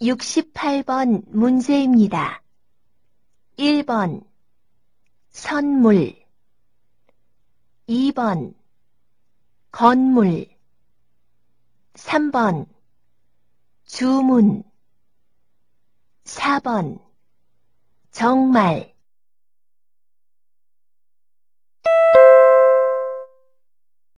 68번 문제입니다. 1번 선물. 2번 건물. 3번 주문. 4번 정말.